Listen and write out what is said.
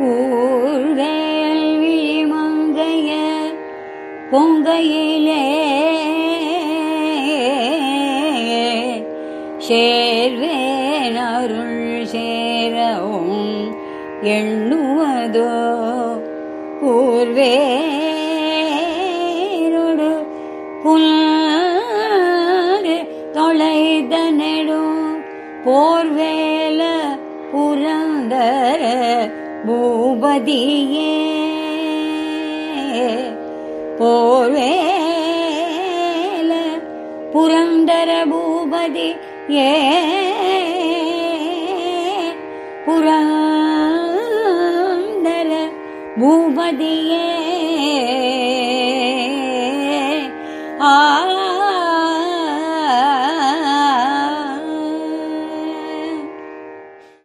கூர்வேல் விழிமங்கைய பொங்கையிலே சேர்வேன் அருள் சேரவும் எண்ணுவதோ கூர்வேரோடு புல்லாறு தொலைத நெடும் போர்வேல பூபதியே போவேல புரந்தர பூபதி ஏ புரந்தர பூபதியே. ஆ